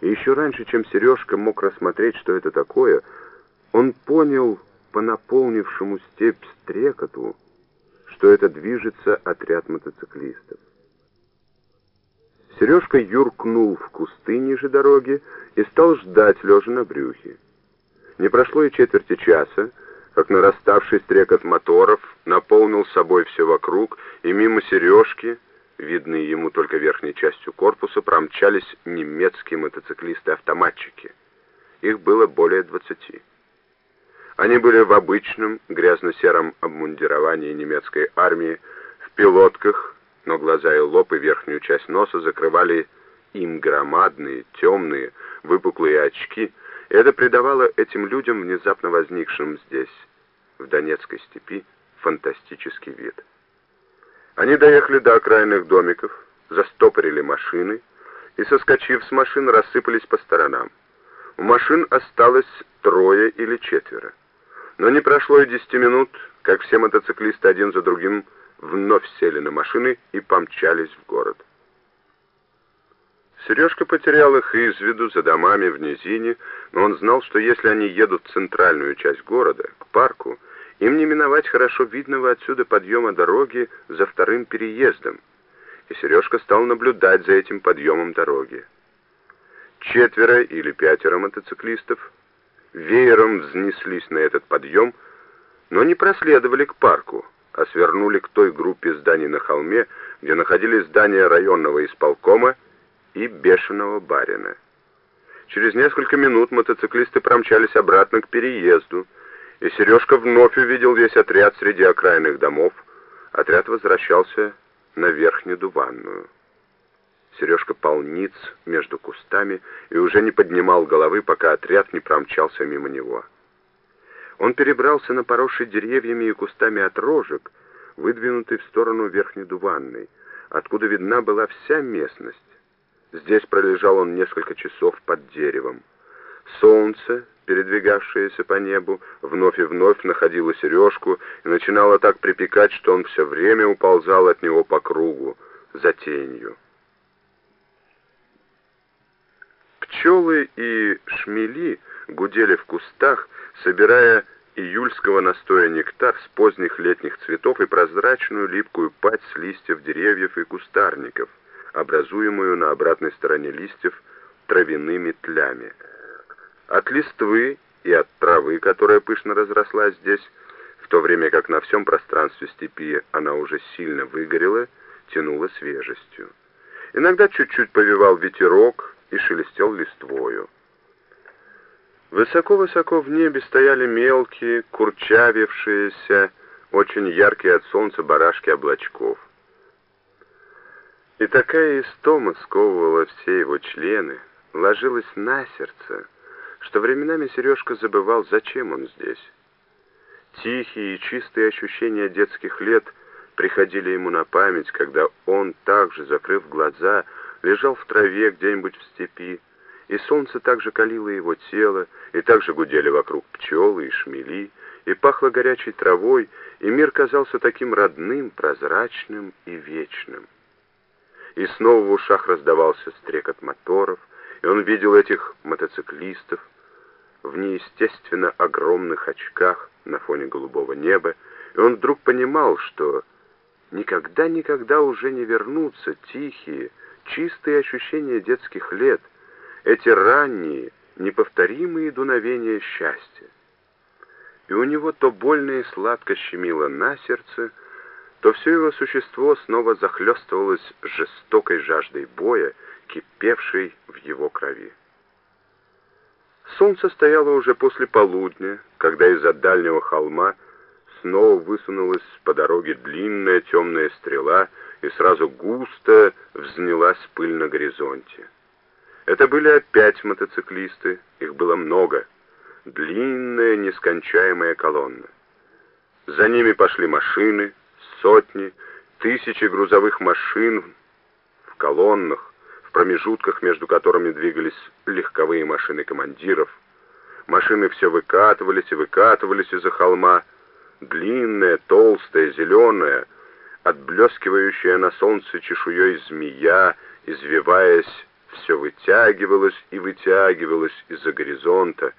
И еще раньше, чем Сережка мог рассмотреть, что это такое, он понял по наполнившему степь стрекоту, что это движется отряд мотоциклистов. Сережка юркнул в кусты ниже дороги и стал ждать, лежа на брюхе. Не прошло и четверти часа, как нараставший стрекот моторов наполнил собой все вокруг, и мимо Сережки, видные ему только верхней частью корпуса, промчались немецкие мотоциклисты-автоматчики. Их было более двадцати. Они были в обычном грязно-сером обмундировании немецкой армии, в пилотках, но глаза и лоб и верхнюю часть носа закрывали им громадные, темные, выпуклые очки, и это придавало этим людям, внезапно возникшим здесь, в Донецкой степи, фантастический вид. Они доехали до окраинных домиков, застопорили машины и, соскочив с машин, рассыпались по сторонам. У машин осталось трое или четверо. Но не прошло и десяти минут, как все мотоциклисты один за другим вновь сели на машины и помчались в город. Сережка потерял их из виду за домами в низине, но он знал, что если они едут в центральную часть города, к парку, им не миновать хорошо видного отсюда подъема дороги за вторым переездом, и Сережка стал наблюдать за этим подъемом дороги. Четверо или пятеро мотоциклистов веером взнеслись на этот подъем, но не проследовали к парку, а свернули к той группе зданий на холме, где находились здания районного исполкома и бешеного барина. Через несколько минут мотоциклисты промчались обратно к переезду, и Сережка вновь увидел весь отряд среди окраинных домов. Отряд возвращался на Верхнюю Дуванную. Сережка полниц между кустами и уже не поднимал головы, пока отряд не промчался мимо него. Он перебрался на поросший деревьями и кустами отрожек, выдвинутый в сторону Верхней Дуванной, откуда видна была вся местность. Здесь пролежал он несколько часов под деревом. Солнце, передвигавшееся по небу, вновь и вновь находило сережку и начинало так припекать, что он все время уползал от него по кругу, за тенью. Пчелы и шмели гудели в кустах, собирая июльского настоя нектар с поздних летних цветов и прозрачную липкую пать с листьев деревьев и кустарников, образуемую на обратной стороне листьев травяными тлями. От листвы и от травы, которая пышно разрослась здесь, в то время как на всем пространстве степи она уже сильно выгорела, тянула свежестью. Иногда чуть-чуть повивал ветерок и шелестел листвою. Высоко-высоко в небе стояли мелкие, курчавившиеся, очень яркие от солнца барашки облачков. И такая истома сковывала все его члены, ложилась на сердце, что временами Сережка забывал, зачем он здесь. Тихие и чистые ощущения детских лет приходили ему на память, когда он, также закрыв глаза, лежал в траве где-нибудь в степи, и солнце также калило его тело, и также гудели вокруг пчелы и шмели, и пахло горячей травой, и мир казался таким родным, прозрачным и вечным. И снова в ушах раздавался стрекот моторов, и он видел этих мотоциклистов в неестественно огромных очках на фоне голубого неба, и он вдруг понимал, что никогда-никогда уже не вернутся тихие, чистые ощущения детских лет — эти ранние, неповторимые дуновения счастья. И у него то больно и сладко щемило на сердце, то все его существо снова захлестывалось жестокой жаждой боя, кипевшей в его крови. Солнце стояло уже после полудня, когда из-за дальнего холма снова высунулась по дороге длинная темная стрела и сразу густо взнялась пыль на горизонте. Это были опять мотоциклисты, их было много. Длинная, нескончаемая колонна. За ними пошли машины, сотни, тысячи грузовых машин в колоннах, в промежутках, между которыми двигались легковые машины командиров. Машины все выкатывались и выкатывались из-за холма. Длинная, толстая, зеленая, отблескивающая на солнце чешуей змея, извиваясь все вытягивалось и вытягивалось из-за горизонта,